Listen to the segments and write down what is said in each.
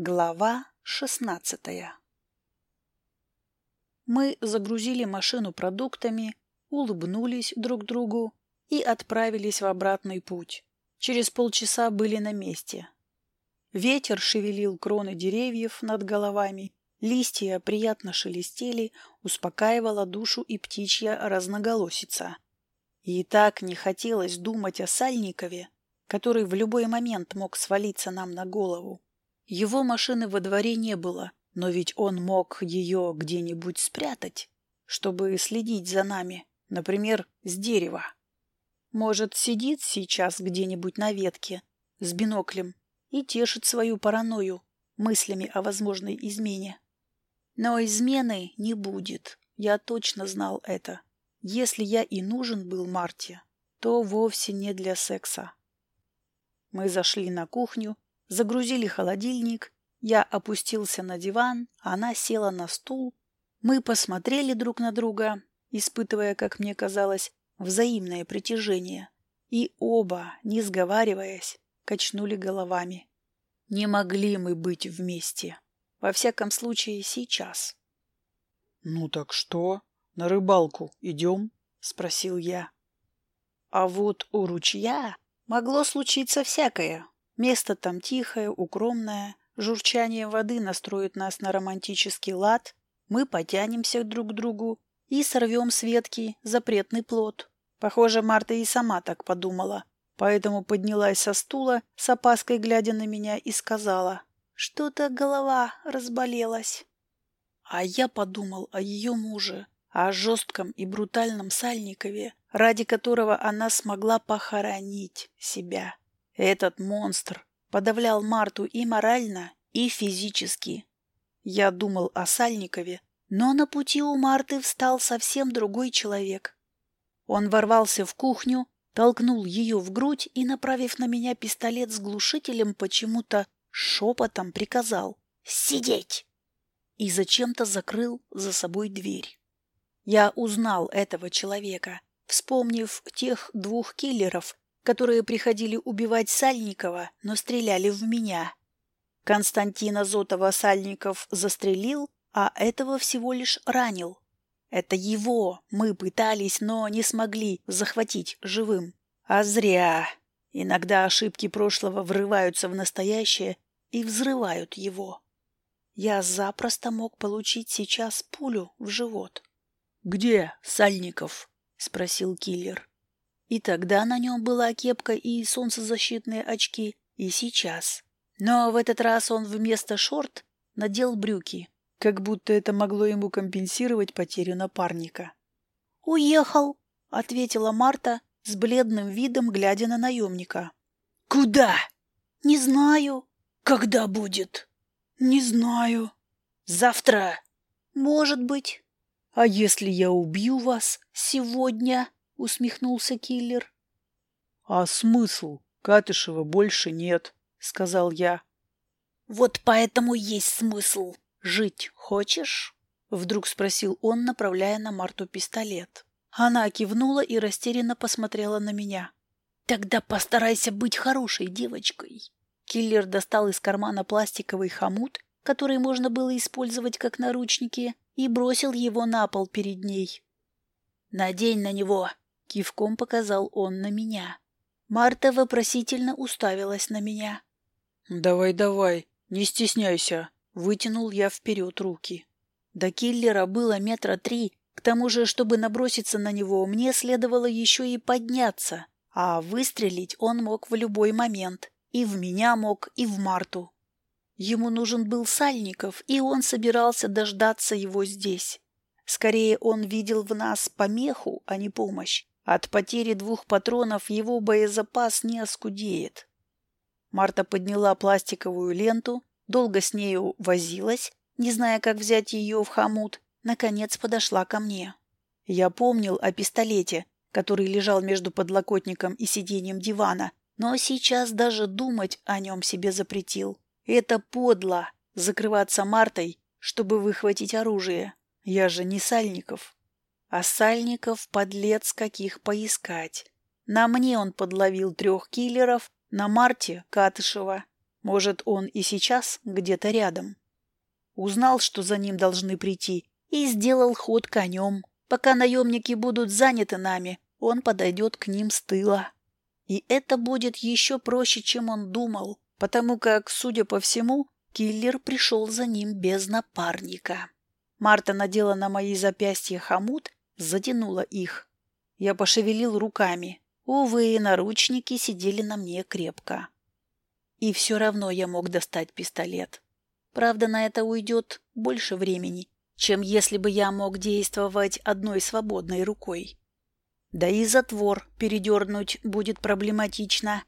Глава шестнадцатая Мы загрузили машину продуктами, улыбнулись друг другу и отправились в обратный путь. Через полчаса были на месте. Ветер шевелил кроны деревьев над головами, листья приятно шелестели, успокаивала душу и птичья разноголосица. И так не хотелось думать о Сальникове, который в любой момент мог свалиться нам на голову. Его машины во дворе не было, но ведь он мог ее где-нибудь спрятать, чтобы следить за нами, например, с дерева. Может, сидит сейчас где-нибудь на ветке с биноклем и тешит свою паранойю мыслями о возможной измене. Но измены не будет, я точно знал это. Если я и нужен был Марте, то вовсе не для секса. Мы зашли на кухню, Загрузили холодильник, я опустился на диван, она села на стул. Мы посмотрели друг на друга, испытывая, как мне казалось, взаимное притяжение. И оба, не сговариваясь, качнули головами. Не могли мы быть вместе. Во всяком случае, сейчас. — Ну так что, на рыбалку идем? — спросил я. А вот у ручья могло случиться всякое, Место там тихое, укромное, журчание воды настроит нас на романтический лад, мы потянемся друг к другу и сорвем с ветки запретный плод. Похоже, Марта и сама так подумала, поэтому поднялась со стула, с опаской глядя на меня, и сказала, что-то голова разболелась. А я подумал о ее муже, о жестком и брутальном Сальникове, ради которого она смогла похоронить себя. Этот монстр подавлял Марту и морально, и физически. Я думал о Сальникове, но на пути у Марты встал совсем другой человек. Он ворвался в кухню, толкнул ее в грудь и, направив на меня пистолет с глушителем, почему-то шепотом приказал «Сидеть!» и зачем-то закрыл за собой дверь. Я узнал этого человека, вспомнив тех двух киллеров, которые приходили убивать Сальникова, но стреляли в меня. Константина Зотова Сальников застрелил, а этого всего лишь ранил. Это его мы пытались, но не смогли захватить живым. А зря. Иногда ошибки прошлого врываются в настоящее и взрывают его. Я запросто мог получить сейчас пулю в живот. — Где Сальников? — спросил киллер. И тогда на нем была кепка и солнцезащитные очки, и сейчас. Но в этот раз он вместо шорт надел брюки, как будто это могло ему компенсировать потерю напарника. «Уехал», — ответила Марта с бледным видом, глядя на наемника. «Куда?» «Не знаю». «Когда будет?» «Не знаю». «Завтра?» «Может быть». «А если я убью вас сегодня?» Усмехнулся киллер. А смысл? Катышева больше нет, сказал я. Вот поэтому есть смысл. Жить хочешь? Вдруг спросил он, направляя на Марту пистолет. Она кивнула и растерянно посмотрела на меня. «Тогда постарайся быть хорошей девочкой». Киллер достал из кармана пластиковый хомут, который можно было использовать как наручники, и бросил его на пол перед ней. «Надень на него Кивком показал он на меня. Марта вопросительно уставилась на меня. «Давай, давай, не стесняйся!» Вытянул я вперед руки. До киллера было метра три. К тому же, чтобы наброситься на него, мне следовало еще и подняться. А выстрелить он мог в любой момент. И в меня мог, и в Марту. Ему нужен был Сальников, и он собирался дождаться его здесь. Скорее, он видел в нас помеху, а не помощь. От потери двух патронов его боезапас не оскудеет. Марта подняла пластиковую ленту, долго с нею возилась, не зная, как взять ее в хомут, наконец подошла ко мне. Я помнил о пистолете, который лежал между подлокотником и сиденьем дивана, но сейчас даже думать о нем себе запретил. Это подло — закрываться Мартой, чтобы выхватить оружие. Я же не Сальников. А Сальников подлец каких поискать. На мне он подловил трех киллеров, на Марте — Катышева. Может, он и сейчас где-то рядом. Узнал, что за ним должны прийти, и сделал ход конем. Пока наемники будут заняты нами, он подойдет к ним с тыла. И это будет еще проще, чем он думал, потому как, судя по всему, киллер пришел за ним без напарника. Марта надела на мои запястья хомут, затянула их. Я пошевелил руками. Увы, наручники сидели на мне крепко. И все равно я мог достать пистолет. Правда, на это уйдет больше времени, чем если бы я мог действовать одной свободной рукой. Да и затвор передернуть будет проблематично.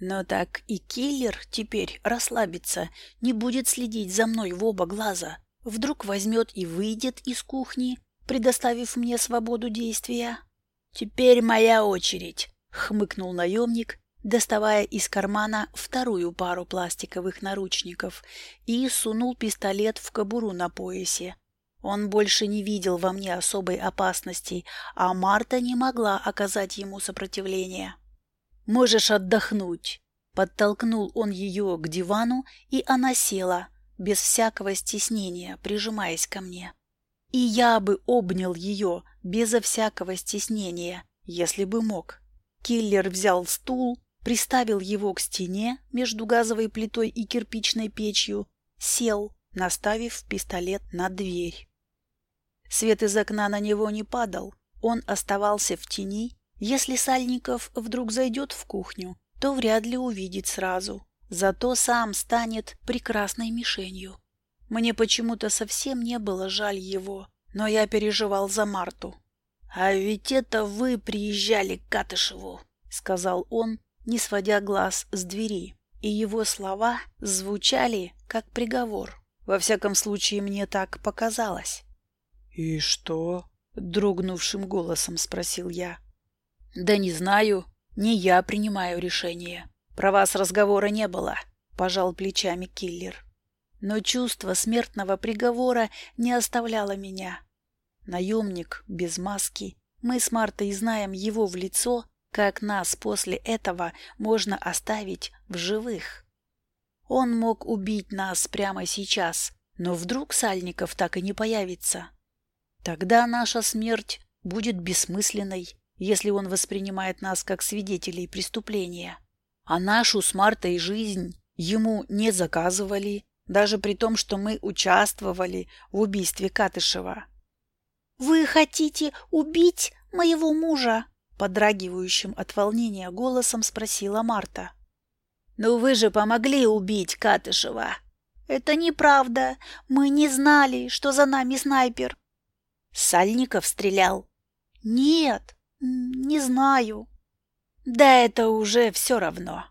Но так и киллер теперь расслабится, не будет следить за мной в оба глаза. Вдруг возьмет и выйдет из кухни, предоставив мне свободу действия. «Теперь моя очередь», — хмыкнул наемник, доставая из кармана вторую пару пластиковых наручников и сунул пистолет в кобуру на поясе. Он больше не видел во мне особой опасности, а Марта не могла оказать ему сопротивление. «Можешь отдохнуть!» Подтолкнул он ее к дивану, и она села, без всякого стеснения, прижимаясь ко мне. И я бы обнял ее безо всякого стеснения, если бы мог. Киллер взял стул, приставил его к стене между газовой плитой и кирпичной печью, сел, наставив пистолет на дверь. Свет из окна на него не падал, он оставался в тени. Если Сальников вдруг зайдет в кухню, то вряд ли увидит сразу, зато сам станет прекрасной мишенью. Мне почему-то совсем не было жаль его, но я переживал за Марту. «А ведь это вы приезжали к Катышеву», — сказал он, не сводя глаз с двери, и его слова звучали как приговор. Во всяком случае, мне так показалось. «И что?» — дрогнувшим голосом спросил я. «Да не знаю. Не я принимаю решение. Про вас разговора не было», — пожал плечами киллер. Но чувство смертного приговора не оставляло меня. Наемник без маски. Мы с Мартой знаем его в лицо, как нас после этого можно оставить в живых. Он мог убить нас прямо сейчас, но вдруг Сальников так и не появится. Тогда наша смерть будет бессмысленной, если он воспринимает нас как свидетелей преступления. А нашу с Мартой жизнь ему не заказывали, даже при том, что мы участвовали в убийстве Катышева. «Вы хотите убить моего мужа?» Подрагивающим от волнения голосом спросила Марта. «Ну вы же помогли убить Катышева!» «Это неправда. Мы не знали, что за нами снайпер. Сальников стрелял? Нет, не знаю. Да это уже все равно.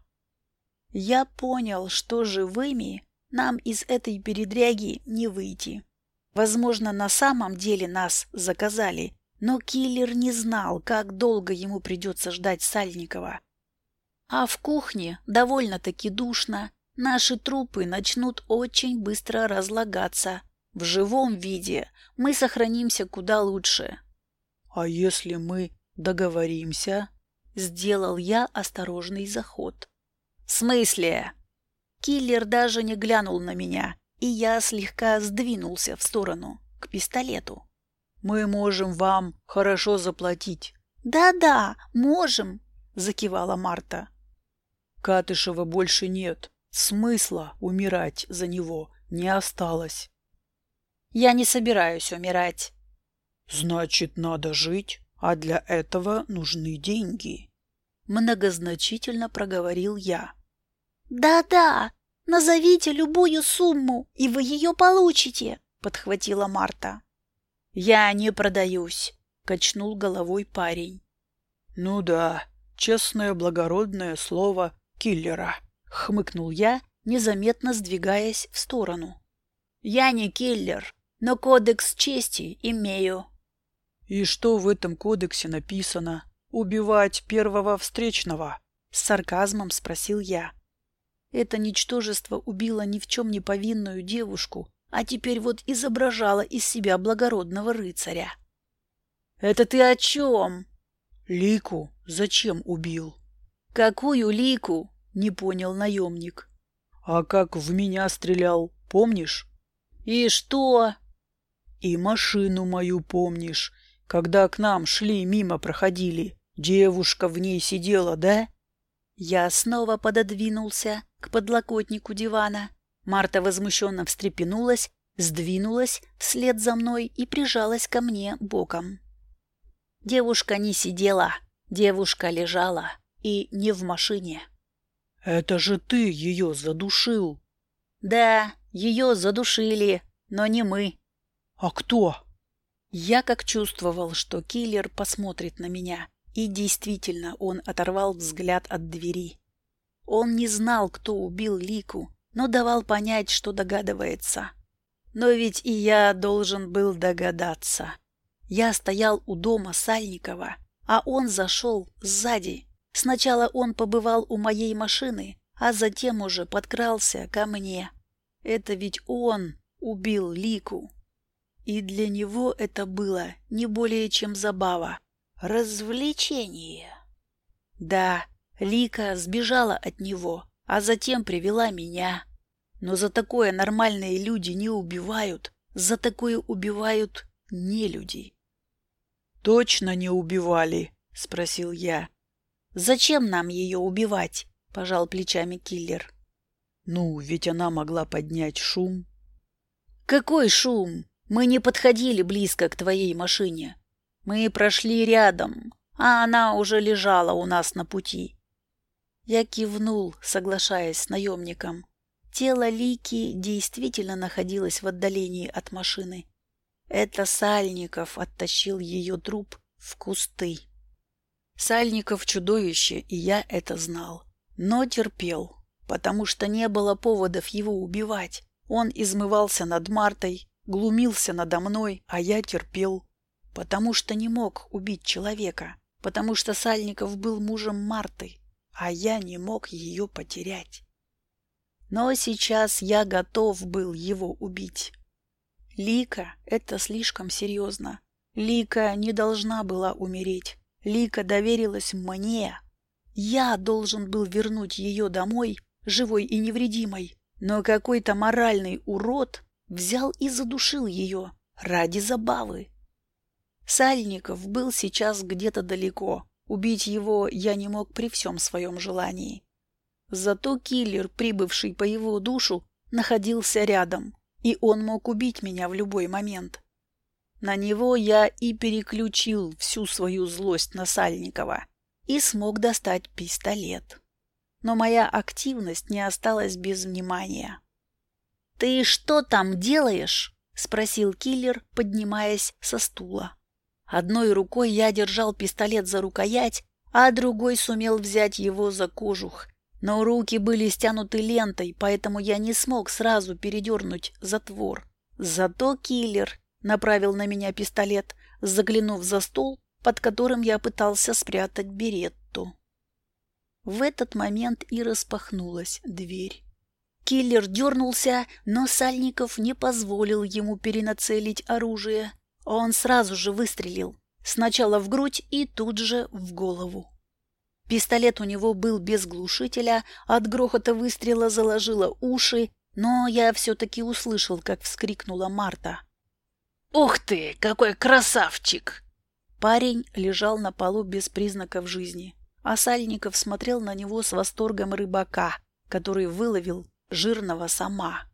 Я понял, что живыми нам из этой передряги не выйти. Возможно, на самом деле нас заказали, но киллер не знал, как долго ему придется ждать Сальникова. А в кухне довольно-таки душно, наши трупы начнут очень быстро разлагаться, в живом виде мы сохранимся куда лучше. А если мы договоримся? Сделал я осторожный заход. В смысле? Киллер даже не глянул на меня, и я слегка сдвинулся в сторону, к пистолету. Мы можем вам хорошо заплатить. Да-да, можем, закивала Марта. Катышева больше нет. Смысла умирать за него не осталось. Я не собираюсь умирать. Значит, надо жить, а для этого нужны деньги. Многозначительно проговорил я. Да-да, назовите любую сумму, и вы ее получите, подхватила Марта. Я не продаюсь, качнул головой парень. Ну да, честное благородное слово киллера, хмыкнул я, незаметно сдвигаясь в сторону. Я не киллер, но кодекс чести имею. И что в этом кодексе написано? Убивать первого встречного? С сарказмом спросил я. Это ничтожество убило ни в чем не повинную девушку, а теперь вот изображало из себя благородного рыцаря. «Это ты о чем?» «Лику зачем убил?» «Какую лику?» — не понял наемник. А как в меня стрелял, помнишь? И что? И машину мою помнишь, когда к нам шли, мимо проходили. Девушка в ней сидела, да? Я снова пододвинулся к подлокотнику дивана. Марта возмущенно встрепенулась, сдвинулась вслед за мной и прижалась ко мне боком. Девушка не сидела, девушка лежала, и не в машине. «Это же ты ее задушил!» «Да, ее задушили, но не мы». «А кто?» Я как чувствовал, что киллер посмотрит на меня, и действительно он оторвал взгляд от двери. Он не знал, кто убил Лику, но давал понять, что догадывается. Но ведь и я должен был догадаться. Я стоял у дома Сальникова, а он зашел сзади. Сначала он побывал у моей машины, а затем уже подкрался ко мне. Это ведь он убил Лику. И для него это было не более чем забава. Развлечение. Да, Лика сбежала от него, а затем привела меня. Но за такое нормальные люди не убивают, за такое убивают не люди. Точно не убивали, спросил я. Зачем нам ее убивать? пожал плечами киллер. Ну, ведь она могла поднять шум. Какой шум? Мы не подходили близко к твоей машине. Мы прошли рядом, а она уже лежала у нас на пути. Я кивнул, соглашаясь с наемником. Тело Лики действительно находилось в отдалении от машины. Это Сальников оттащил ее труп в кусты. Сальников чудовище, и я это знал. Но терпел, потому что не было поводов его убивать. Он измывался над Мартой, глумился надо мной, а я терпел, потому что не мог убить человека, потому что Сальников был мужем Марты, а я не мог ее потерять. Но сейчас я готов был его убить. Лика — это слишком серьезно. Лика не должна была умереть. Лика доверилась мне. Я должен был вернуть ее домой, живой и невредимой. Но какой-то моральный урод взял и задушил ее ради забавы. Сальников был сейчас где-то далеко, Убить его я не мог при всем своем желании. Зато киллер, прибывший по его душу, находился рядом, и он мог убить меня в любой момент. На него я и переключил всю свою злость на Сальникова и смог достать пистолет. Но моя активность не осталась без внимания. «Ты что там делаешь?» — спросил киллер, поднимаясь со стула. Одной рукой я держал пистолет за рукоять, а другой сумел взять его за кожух. Но руки были стянуты лентой, поэтому я не смог сразу передернуть затвор. Зато киллер направил на меня пистолет, заглянув за стол, под которым я пытался спрятать беретту. В этот момент и распахнулась дверь. Киллер дернулся, но Сальников не позволил ему перенацелить оружие. Он сразу же выстрелил. Сначала в грудь и тут же в голову. Пистолет у него был без глушителя, от грохота выстрела заложило уши, но я все-таки услышал, как вскрикнула Марта. «Ух ты, какой красавчик!» Парень лежал на полу без признаков жизни, а Сальников смотрел на него с восторгом рыбака, который выловил жирного сама.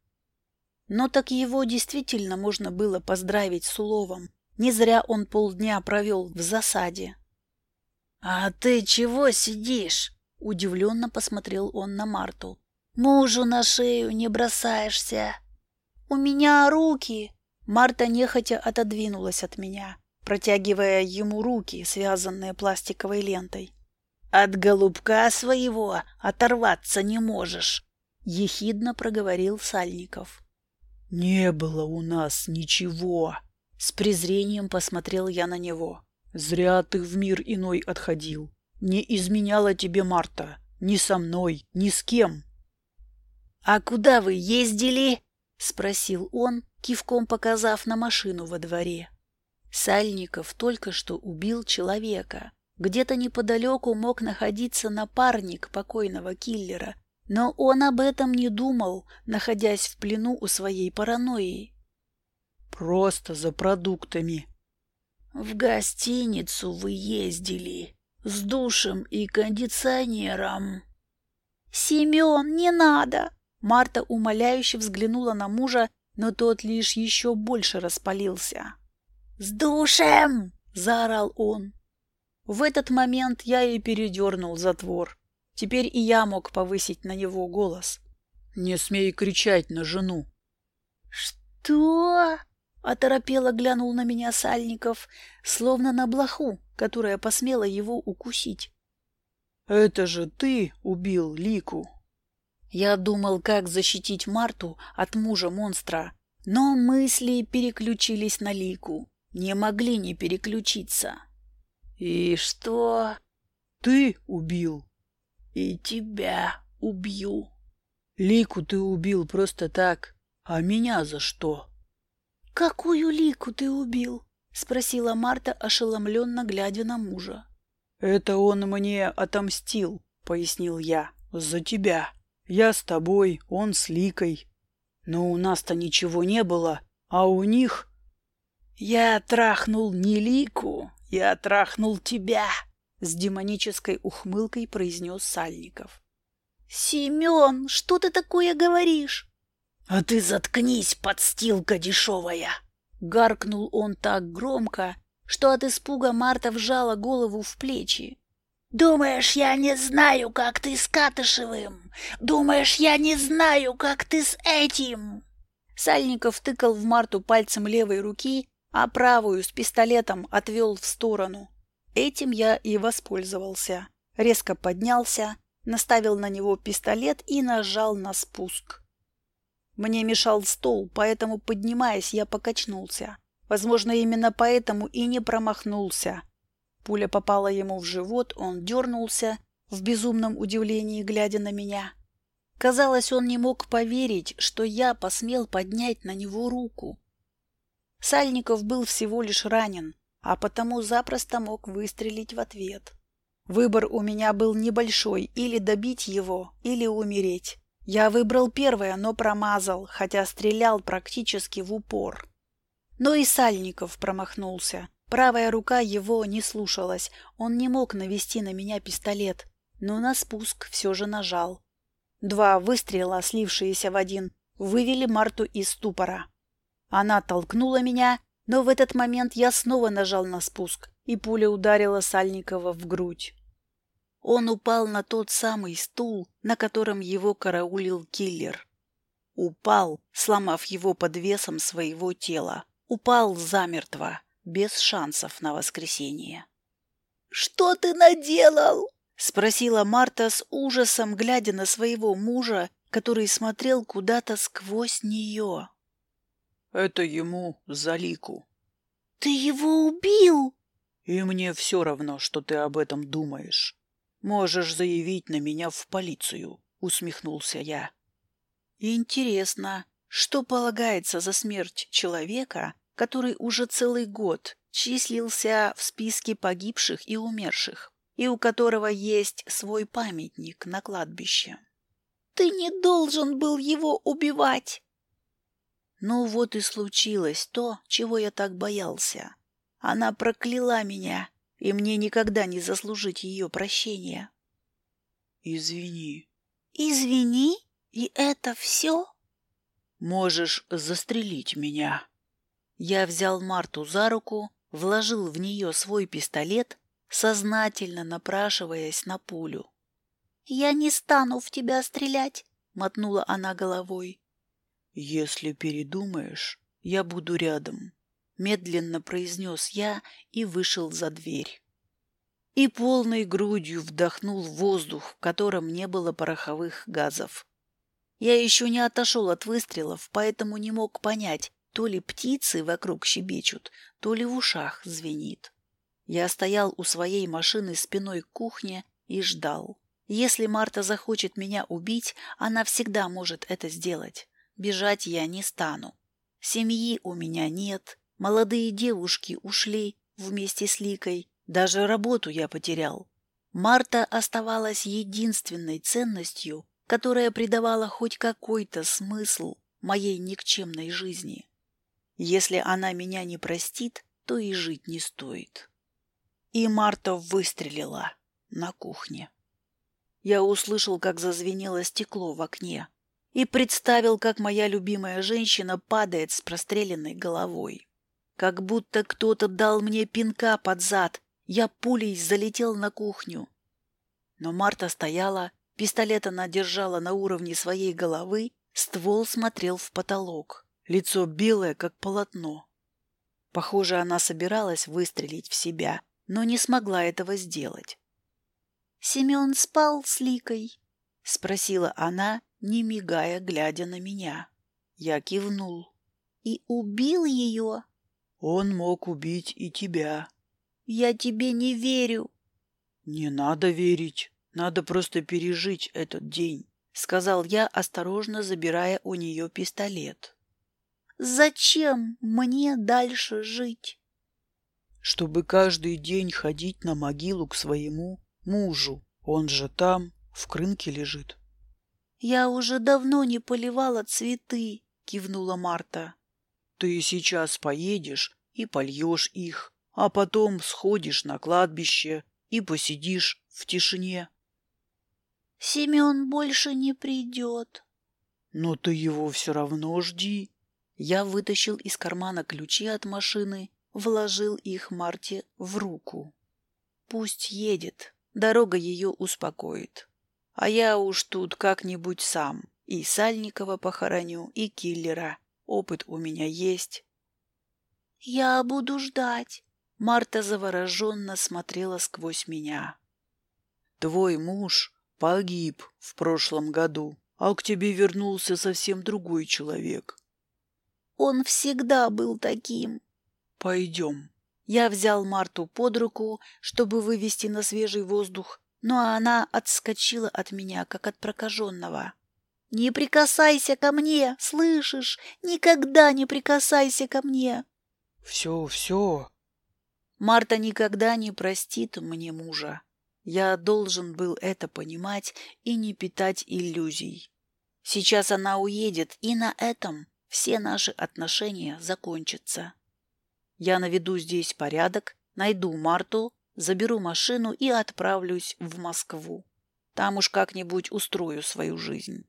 Но так его действительно можно было поздравить с уловом. Не зря он полдня провел в засаде. — А ты чего сидишь? — удивленно посмотрел он на Марту. — Мужу на шею не бросаешься. — У меня руки! Марта нехотя отодвинулась от меня, протягивая ему руки, связанные пластиковой лентой. — От голубка своего оторваться не можешь! — ехидно проговорил Сальников. «Не было у нас ничего!» С презрением посмотрел я на него. «Зря ты в мир иной отходил. Не изменяла тебе Марта. Ни со мной, ни с кем». «А куда вы ездили?» — спросил он, кивком показав на машину во дворе. Сальников только что убил человека. Где-то неподалеку мог находиться напарник покойного киллера, Но он об этом не думал, находясь в плену у своей паранойи. «Просто за продуктами». «В гостиницу вы ездили с душем и кондиционером». «Семен, не надо!» Марта умоляюще взглянула на мужа, но тот лишь еще больше распалился. «С душем!» — заорал он. В этот момент я и передернул затвор. Теперь и я мог повысить на него голос. «Не смей кричать на жену!» «Что?» — оторопело глянул на меня Сальников, словно на блоху, которая посмела его укусить. «Это же ты убил Лику!» Я думал, как защитить Марту от мужа-монстра, но мысли переключились на Лику. Не могли не переключиться. «И что?» «Ты убил!» «И тебя убью!» «Лику ты убил просто так, а меня за что?» «Какую Лику ты убил?» — спросила Марта, ошеломленно глядя на мужа. «Это он мне отомстил», — пояснил я, — «за тебя». Я с тобой, он с Ликой. Но у нас-то ничего не было, а у них... Я трахнул не Лику, я трахнул тебя, с демонической ухмылкой произнес Сальников. Семен, что ты такое говоришь? А ты заткнись, подстилка дешевая! Гаркнул он так громко, что от испуга Марта вжала голову в плечи. Думаешь, я не знаю, как ты с Катышевым? Думаешь, я не знаю, как ты с этим?» Сальников тыкал в Марту пальцем левой руки, а правую с пистолетом отвел в сторону. Этим я и воспользовался. Резко поднялся, наставил на него пистолет и нажал на спуск. Мне мешал стол, поэтому, поднимаясь, я покачнулся. Возможно, именно поэтому и не промахнулся. Пуля попала ему в живот, он дернулся, в безумном удивлении глядя на меня. Казалось, он не мог поверить, что я посмел поднять на него руку. Сальников был всего лишь ранен, а потому запросто мог выстрелить в ответ. Выбор у меня был небольшой – или добить его, или умереть. Я выбрал первое, но промазал, хотя стрелял практически в упор. Но и Сальников промахнулся. Правая рука его не слушалась, он не мог навести на меня пистолет, но на спуск все же нажал. Два выстрела, слившиеся в один, вывели Марту из ступора. Она толкнула меня, но в этот момент я снова нажал на спуск, и пуля ударила Сальникова в грудь. Он упал на тот самый стул, на котором его караулил киллер. Упал, сломав его под весом своего тела. Упал замертво без шансов на воскресение. «Что ты наделал?» — спросила Марта с ужасом, глядя на своего мужа, который смотрел куда-то сквозь нее. «Это ему за лику». «Ты его убил?» «И мне все равно, что ты об этом думаешь. Можешь заявить на меня в полицию», — усмехнулся я. «Интересно, что полагается за смерть человека, который уже целый год числился в списке погибших и умерших, и у которого есть свой памятник на кладбище. «Ты не должен был его убивать!» Ну вот и случилось то, чего я так боялся. Она прокляла меня, и мне никогда не заслужить ее прощения. «Извини». «Извини? И это все?» «Можешь застрелить меня». Я взял Марту за руку, вложил в нее свой пистолет, сознательно напрашиваясь на пулю. «Я не стану в тебя стрелять», — мотнула она головой. «Если передумаешь, я буду рядом», — медленно произнес я и вышел за дверь. И полной грудью вдохнул воздух, в котором не было пороховых газов. Я еще не отошел от выстрелов, поэтому не мог понять, то ли птицы вокруг щебечут, то ли в ушах звенит. Я стоял у своей машины спиной к кухне и ждал. Если Марта захочет меня убить, она всегда может это сделать. Бежать я не стану. Семьи у меня нет, молодые девушки ушли вместе с Ликой, даже работу я потерял. Марта оставалась единственной ценностью, которая придавала хоть какой-то смысл моей никчемной жизни. Если она меня не простит, то и жить не стоит. И Марта выстрелила на кухне. Я услышал, как зазвенело стекло в окне, и представил, как моя любимая женщина падает с простреленной головой. Как будто кто-то дал мне пинка под зад, я пулей залетел на кухню. Но Марта стояла, пистолет она держала на уровне своей головы, ствол смотрел в потолок, лицо белое, как полотно. Похоже, она собиралась выстрелить в себя, но не смогла этого сделать. «Семен спал с Ликой?» — спросила она, не мигая, глядя на меня. Я кивнул. «И убил ее?» «Он мог убить и тебя». «Я тебе не верю». «Не надо верить. Надо просто пережить этот день», — сказал я, осторожно забирая у нее пистолет. «Зачем мне дальше жить?» «Чтобы каждый день ходить на могилу к своему мужу. Он же там, в крынке лежит». «Я уже давно не поливала цветы», — кивнула Марта. «Ты сейчас поедешь и польешь их, а потом сходишь на кладбище и посидишь в тишине». «Семен больше не придет». «Но ты его все равно жди». Я вытащил из кармана ключи от машины, вложил их Марте в руку. «Пусть едет, дорога ее успокоит». А я уж тут как-нибудь сам. И Сальникова похороню, и киллера. Опыт у меня есть. Я буду ждать. Марта завороженно смотрела сквозь меня. Твой муж погиб в прошлом году, а к тебе вернулся совсем другой человек. Он всегда был таким. Пойдем. Я взял Марту под руку, чтобы вывести на свежий воздух, но она отскочила от меня, как от прокаженного. «Не прикасайся ко мне, слышишь? Никогда не прикасайся ко мне!» «Все, все!» Марта никогда не простит мне мужа. Я должен был это понимать и не питать иллюзий. Сейчас она уедет, и на этом все наши отношения закончатся. Я наведу здесь порядок, найду Марту, заберу машину и отправлюсь в Москву. Там уж как-нибудь устрою свою жизнь.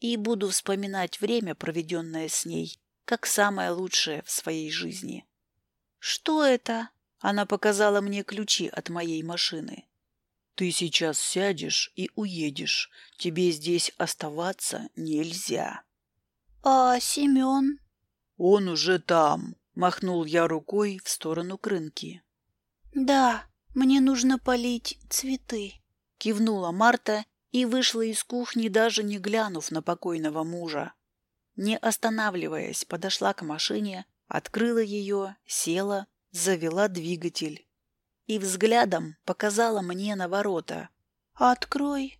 И буду вспоминать время, проведенное с ней, как самое лучшее в своей жизни. «Что это?» Она показала мне ключи от моей машины. «Ты сейчас сядешь и уедешь. Тебе здесь оставаться нельзя». «А Семен?» «Он уже там», — махнул я рукой в сторону крынки. «Да, мне нужно полить цветы», — кивнула Марта и вышла из кухни, даже не глянув на покойного мужа. Не останавливаясь, подошла к машине, открыла ее, села, завела двигатель и взглядом показала мне на ворота. «Открой!»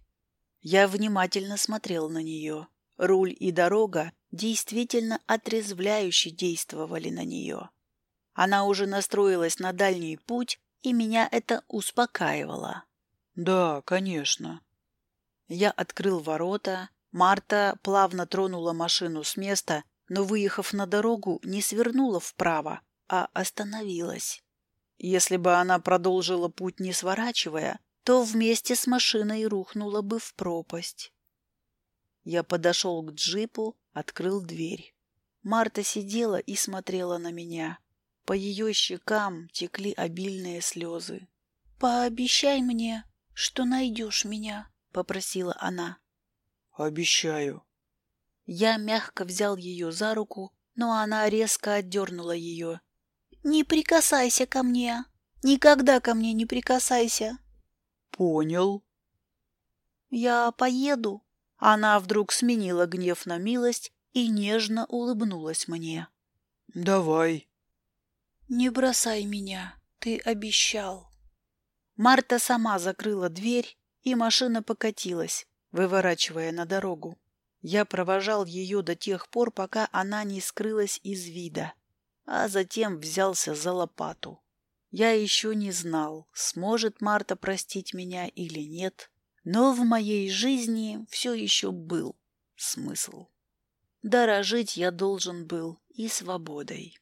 Я внимательно смотрел на нее. Руль и дорога действительно отрезвляюще действовали на нее. Она уже настроилась на дальний путь, и меня это успокаивало. «Да, конечно». Я открыл ворота. Марта плавно тронула машину с места, но, выехав на дорогу, не свернула вправо, а остановилась. Если бы она продолжила путь не сворачивая, то вместе с машиной рухнула бы в пропасть. Я подошел к джипу, открыл дверь. Марта сидела и смотрела на меня. По ее щекам текли обильные слезы. «Пообещай мне, что найдешь меня», — попросила она. «Обещаю». Я мягко взял ее за руку, но она резко отдернула ее. «Не прикасайся ко мне! Никогда ко мне не прикасайся!» «Понял». «Я поеду». Она вдруг сменила гнев на милость и нежно улыбнулась мне. «Давай». «Не бросай меня, ты обещал». Марта сама закрыла дверь, и машина покатилась, выворачивая на дорогу. Я провожал ее до тех пор, пока она не скрылась из вида, а затем взялся за лопату. Я еще не знал, сможет Марта простить меня или нет, Но в моей жизни все еще был смысл. Дорожить я должен был и свободой.